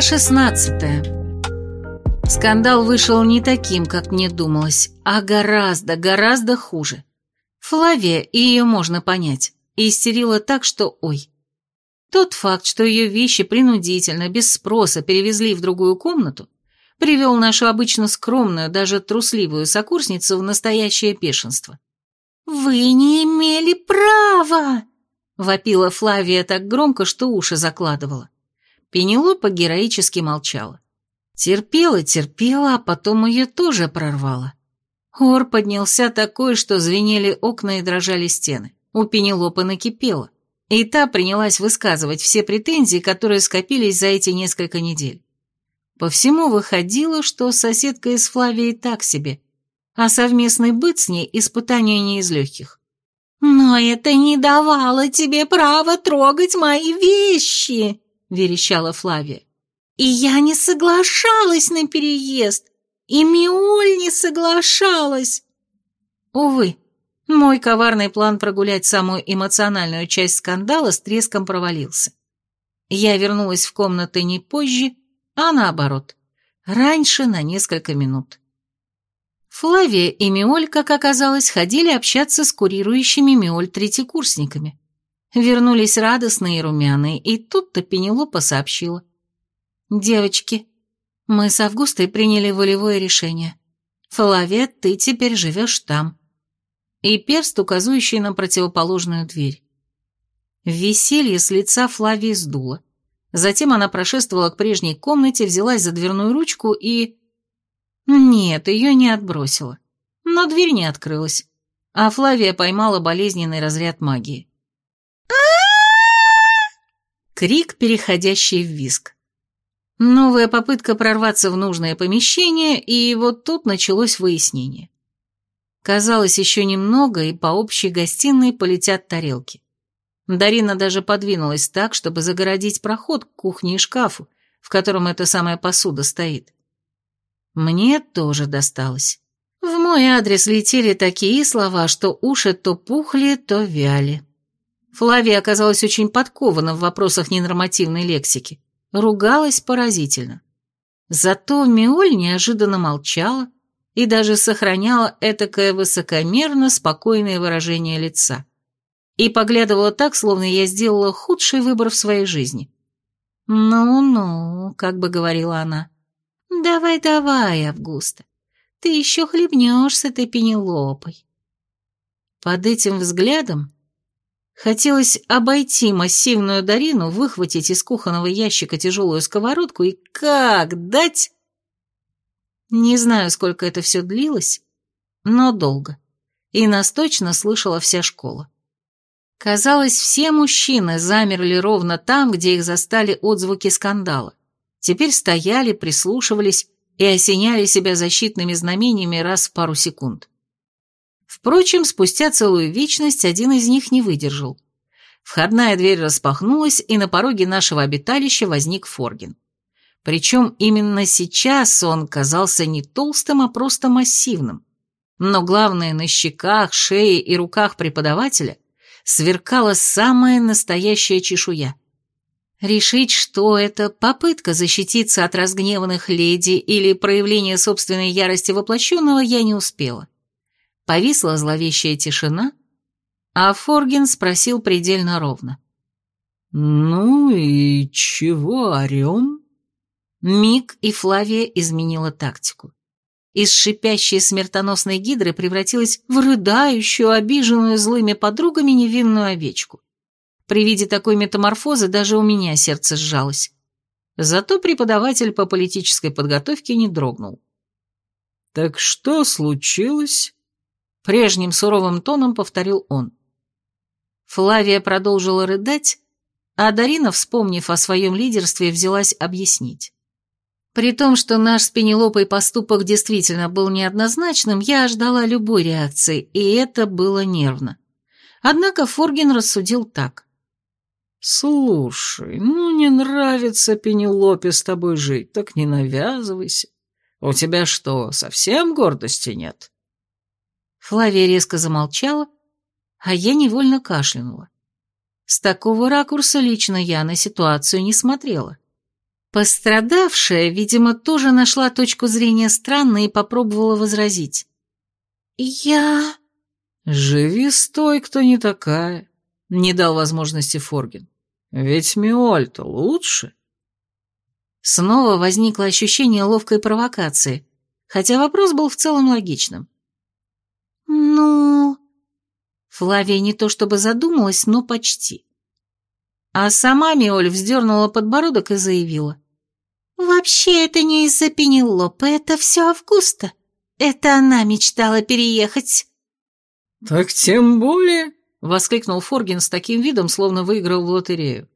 Глава 16 Скандал вышел не таким, как мне думалось, а гораздо, гораздо хуже. Флавия, и ее можно понять, истерила так, что ой. Тот факт, что ее вещи принудительно, без спроса перевезли в другую комнату, привел нашу обычно скромную, даже трусливую сокурсницу в настоящее бешенство. «Вы не имели права!» — вопила Флавия так громко, что уши закладывала. Пенелопа героически молчала. Терпела, терпела, а потом ее тоже прорвало. Ор поднялся такой, что звенели окна и дрожали стены. У Пенелопы накипело, и та принялась высказывать все претензии, которые скопились за эти несколько недель. По всему выходило, что соседка из Флавии так себе, а совместный быт с ней – испытание не из легких. «Но это не давало тебе права трогать мои вещи!» — верещала Флавия. «И я не соглашалась на переезд, и Миоль не соглашалась!» Увы, мой коварный план прогулять самую эмоциональную часть скандала с треском провалился. Я вернулась в комнаты не позже, а наоборот, раньше на несколько минут. Флавия и Миоль, как оказалось, ходили общаться с курирующими Миоль третьекурсниками. Вернулись радостные и румяные, и тут-то Пенелопа сообщила. «Девочки, мы с Августой приняли волевое решение. Флавия, ты теперь живешь там». И перст, указывающий на противоположную дверь. Веселье с лица Флавии сдуло. Затем она прошествовала к прежней комнате, взялась за дверную ручку и... Нет, ее не отбросило. Но дверь не открылась. А Флавия поймала болезненный разряд магии. Крик, переходящий в визг. Новая попытка прорваться в нужное помещение, и вот тут началось выяснение. Казалось, еще немного, и по общей гостиной полетят тарелки. Дарина даже подвинулась так, чтобы загородить проход к кухне и шкафу, в котором эта самая посуда стоит. Мне тоже досталось. В мой адрес летели такие слова, что уши то пухли, то вяли. Флавия оказалась очень подкована в вопросах ненормативной лексики. Ругалась поразительно. Зато Миоль неожиданно молчала и даже сохраняла этакое высокомерно спокойное выражение лица. И поглядывала так, словно я сделала худший выбор в своей жизни. «Ну-ну», — как бы говорила она, — «давай-давай, Августа, ты еще хлебнешь с этой пенелопой». Под этим взглядом Хотелось обойти массивную Дарину, выхватить из кухонного ящика тяжелую сковородку и как дать... Не знаю, сколько это все длилось, но долго. И нас точно слышала вся школа. Казалось, все мужчины замерли ровно там, где их застали отзвуки скандала. Теперь стояли, прислушивались и осеняли себя защитными знамениями раз в пару секунд. Впрочем, спустя целую вечность один из них не выдержал. Входная дверь распахнулась, и на пороге нашего обиталища возник Форгин. Причем именно сейчас он казался не толстым, а просто массивным. Но главное, на щеках, шее и руках преподавателя сверкала самая настоящая чешуя. Решить, что это попытка защититься от разгневанных леди или проявление собственной ярости воплощенного, я не успела. Повисла зловещая тишина, а Форгин спросил предельно ровно. «Ну и чего орем?» Миг и Флавия изменила тактику. Из шипящей смертоносной гидры превратилась в рыдающую, обиженную злыми подругами невинную овечку. При виде такой метаморфозы даже у меня сердце сжалось. Зато преподаватель по политической подготовке не дрогнул. «Так что случилось?» Прежним суровым тоном повторил он. Флавия продолжила рыдать, а Дарина, вспомнив о своем лидерстве, взялась объяснить. При том, что наш с Пенелопой поступок действительно был неоднозначным, я ждала любой реакции, и это было нервно. Однако Форгин рассудил так. «Слушай, ну не нравится Пенелопе с тобой жить, так не навязывайся. У тебя что, совсем гордости нет?» Флавия резко замолчала, а я невольно кашлянула. С такого ракурса лично я на ситуацию не смотрела. Пострадавшая, видимо, тоже нашла точку зрения странной и попробовала возразить. «Я...» «Живи с той, кто не такая», — не дал возможности Форгин. «Ведь Миоль-то лучше». Снова возникло ощущение ловкой провокации, хотя вопрос был в целом логичным. «Ну...» Флавия не то чтобы задумалась, но почти. А сама Миоль вздернула подбородок и заявила. «Вообще это не из-за Пенелопы, это все Августа. Это она мечтала переехать». «Так тем более», — воскликнул Форгин с таким видом, словно выиграл в лотерею.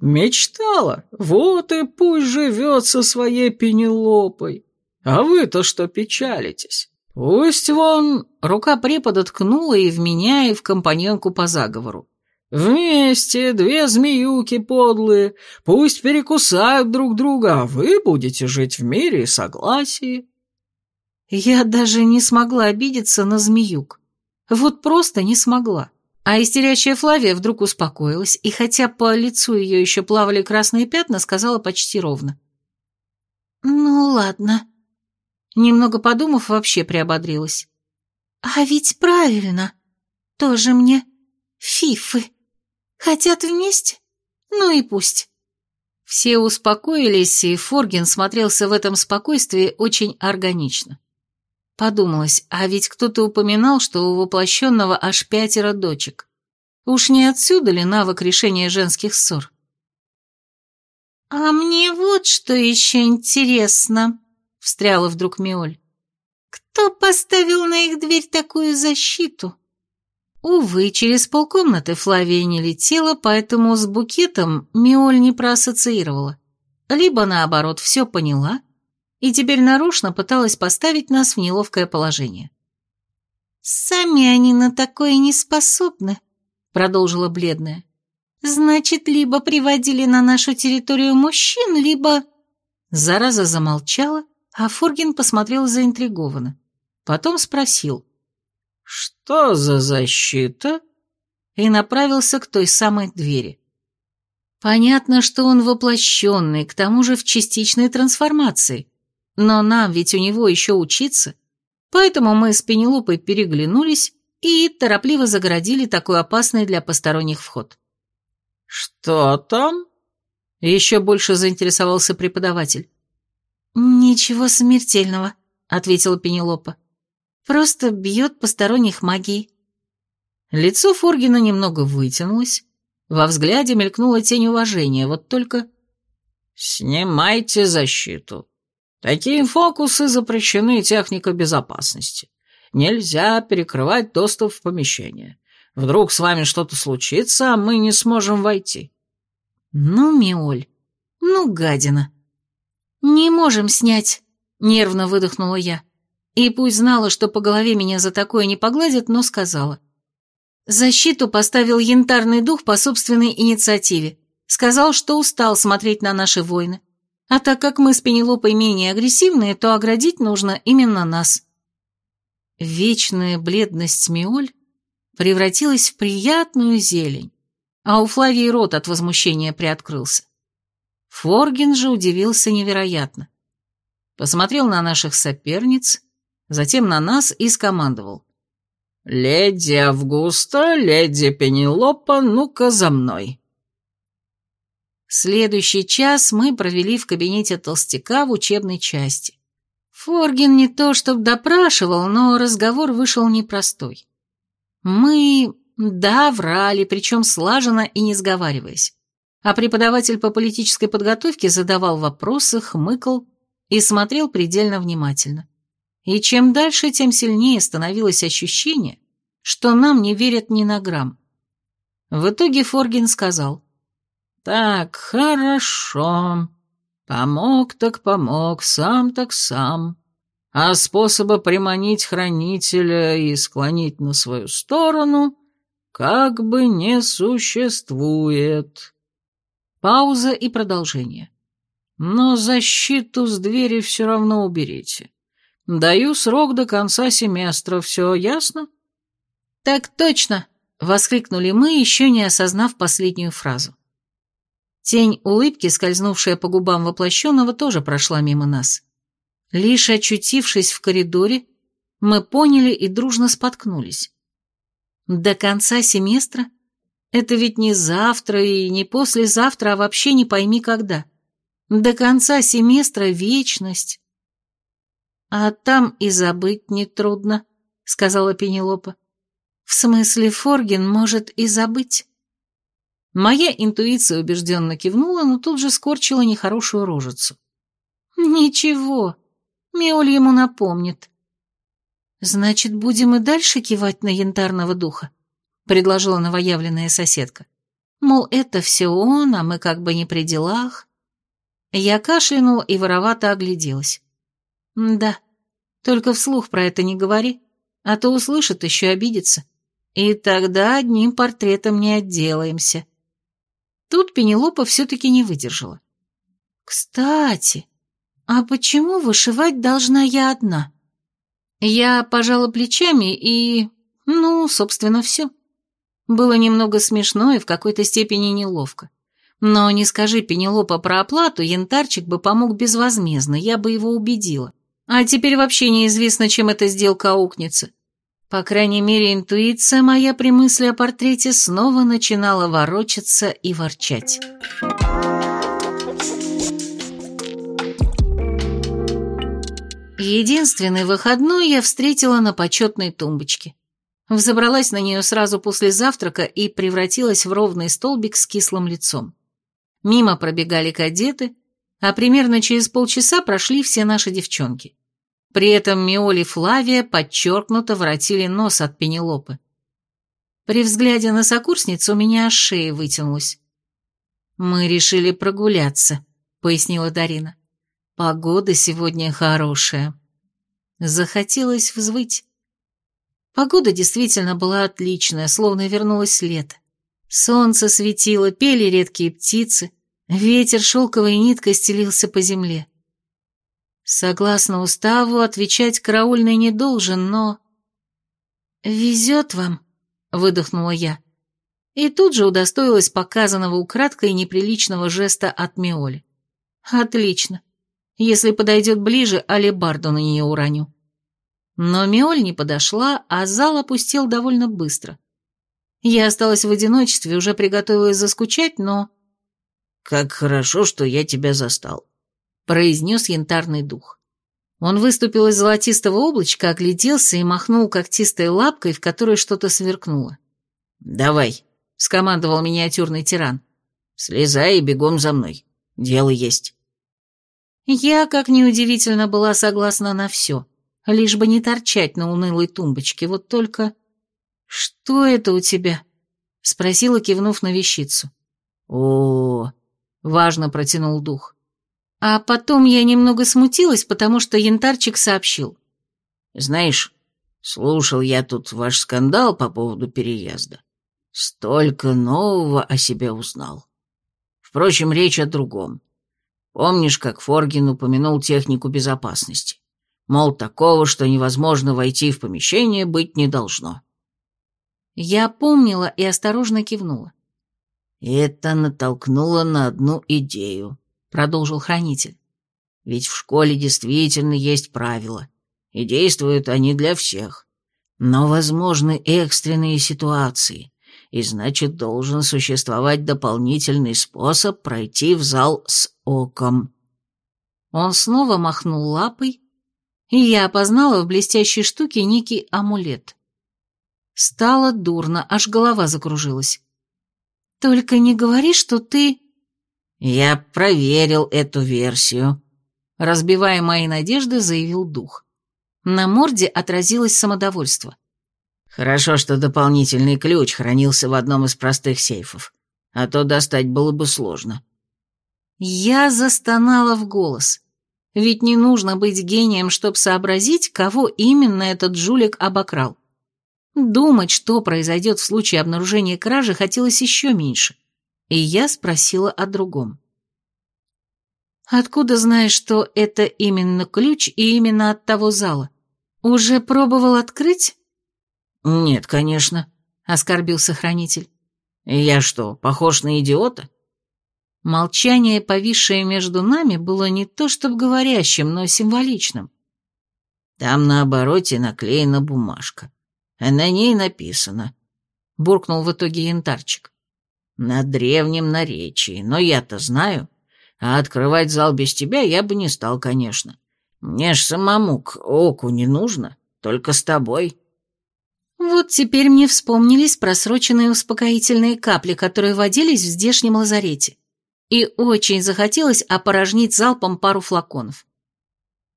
«Мечтала? Вот и пусть живет со своей Пенелопой. А вы-то что печалитесь? Пусть вон...» Рука препода ткнула и в меня, и в компаньонку по заговору. «Вместе две змеюки подлые, пусть перекусают друг друга, а вы будете жить в мире и согласии». Я даже не смогла обидеться на змеюк. Вот просто не смогла. А истерящая Флавия вдруг успокоилась, и хотя по лицу ее еще плавали красные пятна, сказала почти ровно. «Ну, ладно». Немного подумав, вообще приободрилась. «А ведь правильно. Тоже мне фифы. Хотят вместе? Ну и пусть». Все успокоились, и Форгин смотрелся в этом спокойствии очень органично. Подумалось, а ведь кто-то упоминал, что у воплощенного аж пятеро дочек. Уж не отсюда ли навык решения женских ссор? «А мне вот что еще интересно», — встряла вдруг Миоль. «Кто поставил на их дверь такую защиту?» Увы, через полкомнаты Флавия не летела, поэтому с букетом Миоль не проассоциировала. Либо, наоборот, все поняла, и теперь нарочно пыталась поставить нас в неловкое положение. «Сами они на такое не способны», — продолжила бледная. «Значит, либо приводили на нашу территорию мужчин, либо...» Зараза замолчала, а Фургин посмотрел заинтригованно. Потом спросил. «Что за защита?» и направился к той самой двери. Понятно, что он воплощенный, к тому же в частичной трансформации. Но нам ведь у него еще учиться, поэтому мы с Пенелопой переглянулись и торопливо загородили такой опасный для посторонних вход. «Что там?» — еще больше заинтересовался преподаватель. «Ничего смертельного», — ответила Пенелопа. «Просто бьет посторонних магией». Лицо Форгина немного вытянулось, во взгляде мелькнула тень уважения, вот только... «Снимайте защиту», Такие фокусы запрещены техникой безопасности. Нельзя перекрывать доступ в помещение. Вдруг с вами что-то случится, а мы не сможем войти. Ну, Миоль, ну, гадина. Не можем снять, нервно выдохнула я. И пусть знала, что по голове меня за такое не погладят, но сказала. Защиту поставил янтарный дух по собственной инициативе. Сказал, что устал смотреть на наши войны. А так как мы с Пенелопой менее агрессивные, то оградить нужно именно нас. Вечная бледность Миоль превратилась в приятную зелень, а у Флавии рот от возмущения приоткрылся. Форгин же удивился невероятно. Посмотрел на наших соперниц, затем на нас и скомандовал. «Леди Августа, леди Пенелопа, ну-ка за мной!» Следующий час мы провели в кабинете толстяка в учебной части. Форгин не то чтобы допрашивал, но разговор вышел непростой. Мы, да, врали, причем слаженно и не сговариваясь. А преподаватель по политической подготовке задавал вопросы, хмыкал и смотрел предельно внимательно. И чем дальше, тем сильнее становилось ощущение, что нам не верят ни на грамм. В итоге Форгин сказал, «Так, хорошо. Помог так помог, сам так сам. А способа приманить хранителя и склонить на свою сторону как бы не существует». Пауза и продолжение. «Но защиту с двери все равно уберите. Даю срок до конца семестра, все ясно?» «Так точно!» — воскликнули мы, еще не осознав последнюю фразу. Тень улыбки, скользнувшая по губам воплощенного, тоже прошла мимо нас. Лишь очутившись в коридоре, мы поняли и дружно споткнулись. До конца семестра? Это ведь не завтра и не послезавтра, а вообще не пойми когда. До конца семестра вечность. А там и забыть нетрудно, сказала Пенелопа. В смысле, Форгин может и забыть. Моя интуиция убежденно кивнула, но тут же скорчила нехорошую рожицу. «Ничего, Миоль ему напомнит». «Значит, будем и дальше кивать на янтарного духа?» — предложила новоявленная соседка. «Мол, это все он, а мы как бы не при делах». Я кашлянула и воровато огляделась. «Да, только вслух про это не говори, а то услышит, еще обидится. И тогда одним портретом не отделаемся». Тут Пенелопа все-таки не выдержала. «Кстати, а почему вышивать должна я одна?» Я пожала плечами и... ну, собственно, все. Было немного смешно и в какой-то степени неловко. Но не скажи Пенелопа про оплату, янтарчик бы помог безвозмездно, я бы его убедила. А теперь вообще неизвестно, чем эта сделка аукнется. По крайней мере, интуиция моя при мысли о портрете снова начинала ворочаться и ворчать. Единственный выходной я встретила на почетной тумбочке. Взобралась на нее сразу после завтрака и превратилась в ровный столбик с кислым лицом. Мимо пробегали кадеты, а примерно через полчаса прошли все наши девчонки. При этом Миоли Флавия подчеркнуто воротили нос от Пенелопы. При взгляде на сокурсницу у меня шея вытянулась. «Мы решили прогуляться», — пояснила Дарина. «Погода сегодня хорошая». Захотелось взвыть. Погода действительно была отличная, словно вернулось лето. Солнце светило, пели редкие птицы, ветер шелковой ниткой стелился по земле. Согласно уставу, отвечать караульный не должен, но... «Везет вам», — выдохнула я. И тут же удостоилась показанного украдкой неприличного жеста от Миоли. «Отлично. Если подойдет ближе, алебарду на нее уроню». Но Миоль не подошла, а зал опустел довольно быстро. Я осталась в одиночестве, уже приготовилась заскучать, но... «Как хорошо, что я тебя застал», произнес янтарный дух. Он выступил из золотистого облачка, огляделся и махнул когтистой лапкой, в которой что-то сверкнуло. «Давай», — скомандовал миниатюрный тиран. «Слезай и бегом за мной. Дело есть». Я, как неудивительно, была согласна на все, лишь бы не торчать на унылой тумбочке, вот только... «Что это у тебя?» — спросила, кивнув на вещицу. «О, -о, -о — важно протянул дух. А потом я немного смутилась, потому что янтарчик сообщил. «Знаешь, слушал я тут ваш скандал по поводу переезда. Столько нового о себе узнал. Впрочем, речь о другом. Помнишь, как Форгин упомянул технику безопасности? Мол, такого, что невозможно войти в помещение, быть не должно». Я помнила и осторожно кивнула. Это натолкнуло на одну идею продолжил хранитель. Ведь в школе действительно есть правила, и действуют они для всех. Но возможны экстренные ситуации, и значит должен существовать дополнительный способ пройти в зал с оком. Он снова махнул лапой, и я опознала в блестящей штуке некий амулет. Стало дурно, аж голова закружилась. «Только не говори, что ты...» «Я проверил эту версию», — разбивая мои надежды, заявил дух. На морде отразилось самодовольство. «Хорошо, что дополнительный ключ хранился в одном из простых сейфов, а то достать было бы сложно». Я застонала в голос. Ведь не нужно быть гением, чтобы сообразить, кого именно этот жулик обокрал. Думать, что произойдет в случае обнаружения кражи, хотелось еще меньше и я спросила о другом. «Откуда знаешь, что это именно ключ и именно от того зала? Уже пробовал открыть?» «Нет, конечно», — оскорбился хранитель. «Я что, похож на идиота?» Молчание, повисшее между нами, было не то чтобы говорящим, но символичным. «Там на обороте наклеена бумажка, а на ней написано», — буркнул в итоге янтарчик. «На древнем наречии, но я-то знаю, а открывать зал без тебя я бы не стал, конечно. Мне ж самому к оку не нужно, только с тобой». Вот теперь мне вспомнились просроченные успокоительные капли, которые водились в здешнем лазарете и очень захотелось опорожнить залпом пару флаконов.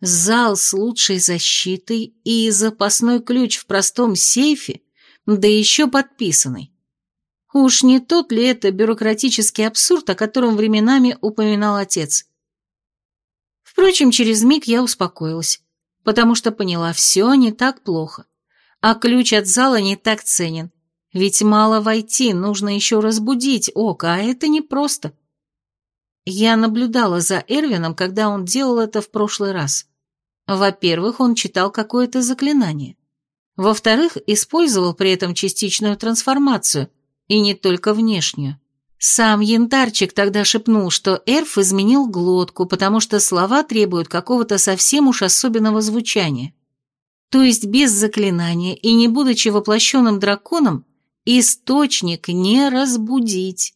Зал с лучшей защитой и запасной ключ в простом сейфе, да еще подписанный. Уж не тот ли это бюрократический абсурд, о котором временами упоминал отец? Впрочем, через миг я успокоилась, потому что поняла, все не так плохо. А ключ от зала не так ценен. Ведь мало войти, нужно еще разбудить око, а это непросто. Я наблюдала за Эрвином, когда он делал это в прошлый раз. Во-первых, он читал какое-то заклинание. Во-вторых, использовал при этом частичную трансформацию, и не только внешнюю. Сам янтарчик тогда шепнул, что Эрф изменил глотку, потому что слова требуют какого-то совсем уж особенного звучания. То есть без заклинания и не будучи воплощенным драконом, источник не разбудить.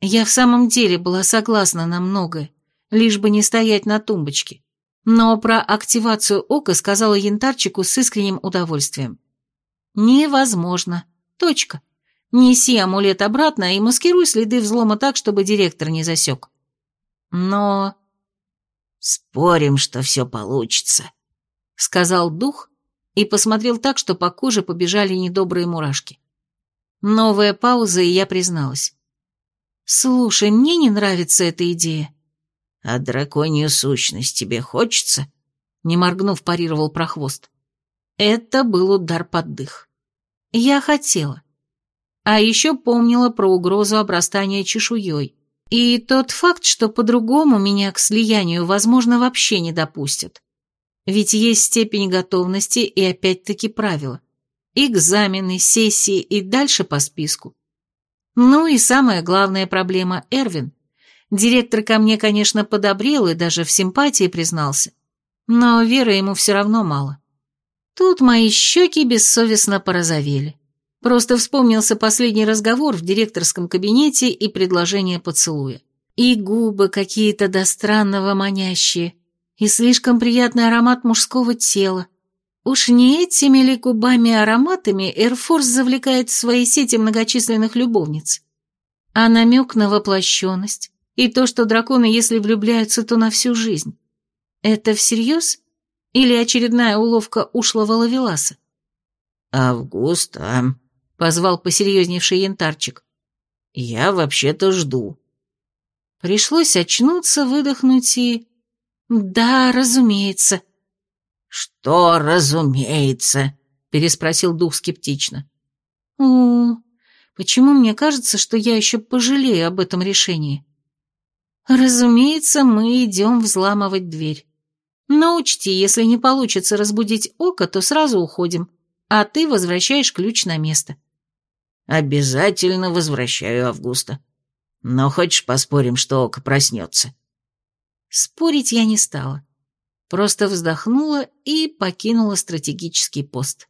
Я в самом деле была согласна на многое, лишь бы не стоять на тумбочке. Но про активацию ока сказала янтарчику с искренним удовольствием. «Невозможно. Точка. Неси амулет обратно и маскируй следы взлома так, чтобы директор не засек». Но... «Спорим, что все получится», — сказал дух и посмотрел так, что по коже побежали недобрые мурашки. Новая пауза, и я призналась. «Слушай, мне не нравится эта идея». «А драконью сущность тебе хочется?» Не моргнув, парировал прохвост. Это был удар под дых. Я хотела. А еще помнила про угрозу обрастания чешуей. И тот факт, что по-другому меня к слиянию, возможно, вообще не допустят. Ведь есть степень готовности и опять-таки правила. Экзамены, сессии и дальше по списку. Ну и самая главная проблема – Эрвин. Директор ко мне, конечно, подобрел и даже в симпатии признался. Но веры ему все равно мало. Тут мои щеки бессовестно порозовели. Просто вспомнился последний разговор в директорском кабинете и предложение поцелуя. И губы какие-то до странного манящие, и слишком приятный аромат мужского тела, Уж не этими ли губами ароматами Эрфорс завлекает в свои сети многочисленных любовниц? А намек на воплощенность и то, что драконы, если влюбляются, то на всю жизнь. Это всерьез? Или очередная уловка ушлого лавеласа? «Августа», — позвал посерьезневший янтарчик. «Я вообще-то жду». Пришлось очнуться, выдохнуть и... «Да, разумеется», «Что, разумеется?» — переспросил дух скептично. «О, почему мне кажется, что я еще пожалею об этом решении?» «Разумеется, мы идем взламывать дверь. Но учти, если не получится разбудить око, то сразу уходим, а ты возвращаешь ключ на место». «Обязательно возвращаю Августа. Но хочешь поспорим, что око проснется?» Спорить я не стала просто вздохнула и покинула стратегический пост.